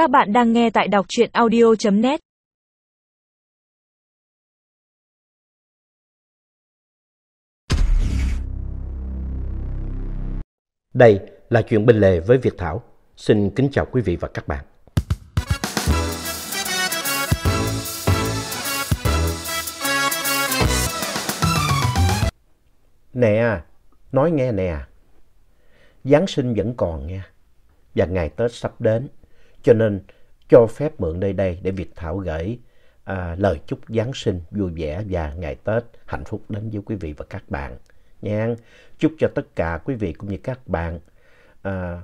Các bạn đang nghe tại đọc truyện audio.net Đây là chuyện bên lề với Việt Thảo. Xin kính chào quý vị và các bạn. Nè, nói nghe nè. Giáng sinh vẫn còn nha. Và ngày Tết sắp đến. Cho nên cho phép mượn nơi đây để Việt Thảo gửi à, lời chúc Giáng sinh vui vẻ và ngày Tết hạnh phúc đến với quý vị và các bạn. Nha. Chúc cho tất cả quý vị cũng như các bạn à,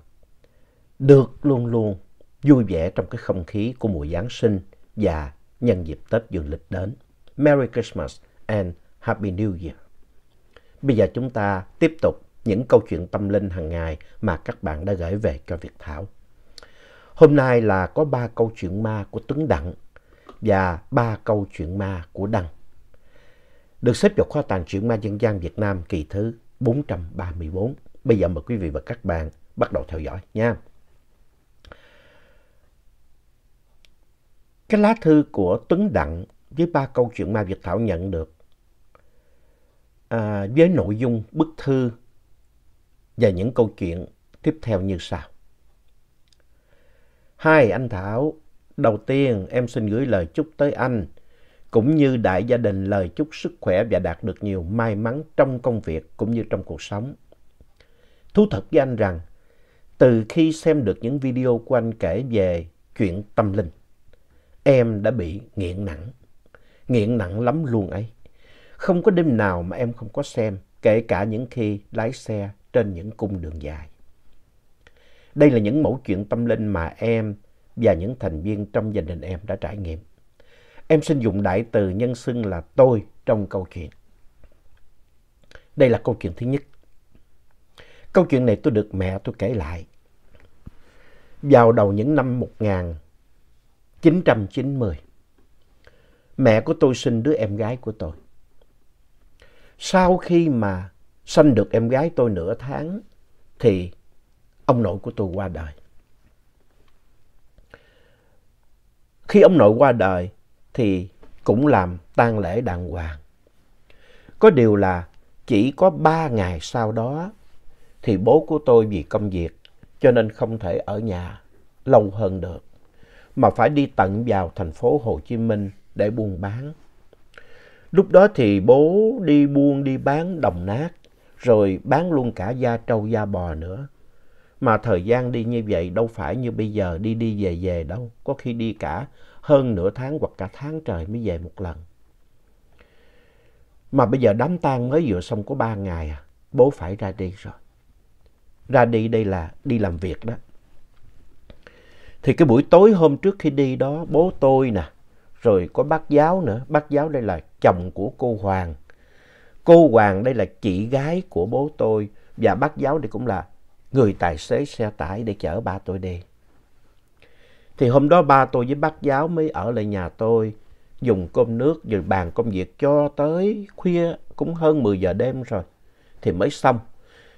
được luôn luôn vui vẻ trong cái không khí của mùa Giáng sinh và nhân dịp Tết dương lịch đến. Merry Christmas and Happy New Year. Bây giờ chúng ta tiếp tục những câu chuyện tâm linh hàng ngày mà các bạn đã gửi về cho Việt Thảo. Hôm nay là có ba câu chuyện ma của Tuấn Đặng và ba câu chuyện ma của Đăng. Được xếp vào kho tàng truyện ma dân gian Việt Nam kỳ thứ 434. Bây giờ mời quý vị và các bạn bắt đầu theo dõi nha. Cái lá thư của Tuấn Đặng với ba câu chuyện ma Việt Thảo nhận được à, với nội dung bức thư và những câu chuyện tiếp theo như sau. Hai, anh Thảo, đầu tiên em xin gửi lời chúc tới anh, cũng như đại gia đình lời chúc sức khỏe và đạt được nhiều may mắn trong công việc cũng như trong cuộc sống. Thú thật với anh rằng, từ khi xem được những video của anh kể về chuyện tâm linh, em đã bị nghiện nặng. Nghiện nặng lắm luôn ấy. Không có đêm nào mà em không có xem, kể cả những khi lái xe trên những cung đường dài. Đây là những mẫu chuyện tâm linh mà em và những thành viên trong gia đình em đã trải nghiệm. Em xin dùng đại từ nhân xưng là tôi trong câu chuyện. Đây là câu chuyện thứ nhất. Câu chuyện này tôi được mẹ tôi kể lại. Vào đầu những năm 1990, mẹ của tôi sinh đứa em gái của tôi. Sau khi mà sanh được em gái tôi nửa tháng thì ông nội của tôi qua đời. Khi ông nội qua đời thì cũng làm tang lễ đàng hoàng. Có điều là chỉ có ba ngày sau đó thì bố của tôi vì công việc cho nên không thể ở nhà lâu hơn được, mà phải đi tận vào thành phố Hồ Chí Minh để buôn bán. Lúc đó thì bố đi buôn đi bán đồng nát, rồi bán luôn cả da trâu, da bò nữa. Mà thời gian đi như vậy đâu phải như bây giờ đi đi về về đâu. Có khi đi cả hơn nửa tháng hoặc cả tháng trời mới về một lần. Mà bây giờ đám tang mới vừa xong có ba ngày à. Bố phải ra đi rồi. Ra đi đây là đi làm việc đó. Thì cái buổi tối hôm trước khi đi đó, bố tôi nè. Rồi có bác giáo nữa. Bác giáo đây là chồng của cô Hoàng. Cô Hoàng đây là chị gái của bố tôi. Và bác giáo đây cũng là người tài xế xe tải để chở ba tôi đi. Thì hôm đó ba tôi với bác giáo mới ở lại nhà tôi, dùng cơm nước rồi bàn công việc cho tới khuya cũng hơn 10 giờ đêm rồi. Thì mới xong.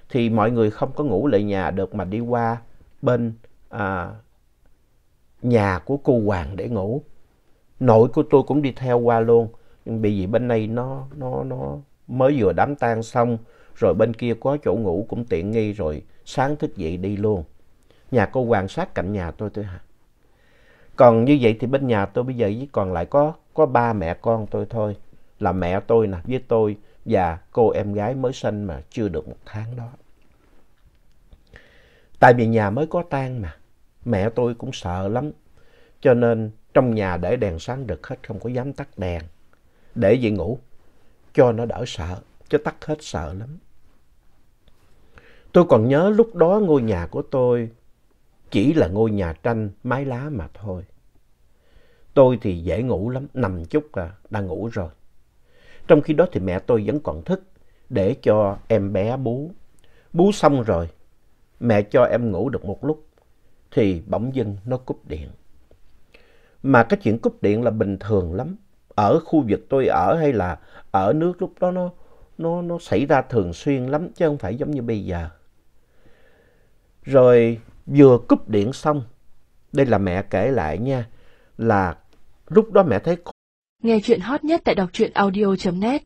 Thì mọi người không có ngủ lại nhà được mà đi qua bên à, nhà của cô Hoàng để ngủ. Nội của tôi cũng đi theo qua luôn. Nhưng bởi vì bên này nó, nó, nó mới vừa đám tang xong, rồi bên kia có chỗ ngủ cũng tiện nghi rồi sáng thức dậy đi luôn. Nhà cô quan sát cạnh nhà tôi thôi hả? Còn như vậy thì bên nhà tôi bây giờ chỉ còn lại có, có ba mẹ con tôi thôi. Là mẹ tôi nè, với tôi và cô em gái mới sinh mà chưa được một tháng đó. Tại vì nhà mới có tang mà, mẹ tôi cũng sợ lắm. Cho nên trong nhà để đèn sáng rực hết, không có dám tắt đèn. Để vậy ngủ, cho nó đỡ sợ, chứ tắt hết sợ lắm. Tôi còn nhớ lúc đó ngôi nhà của tôi chỉ là ngôi nhà tranh mái lá mà thôi. Tôi thì dễ ngủ lắm, nằm chút là đang ngủ rồi. Trong khi đó thì mẹ tôi vẫn còn thức để cho em bé bú. Bú xong rồi, mẹ cho em ngủ được một lúc thì bỗng dưng nó cúp điện. Mà cái chuyện cúp điện là bình thường lắm. Ở khu vực tôi ở hay là ở nước lúc đó nó, nó, nó xảy ra thường xuyên lắm chứ không phải giống như bây giờ. Rồi vừa cúp điện xong, Đây là mẹ kể lại nha. Là lúc đó mẹ thấy Nghe chuyện hot nhất tại đọc truyện audio.net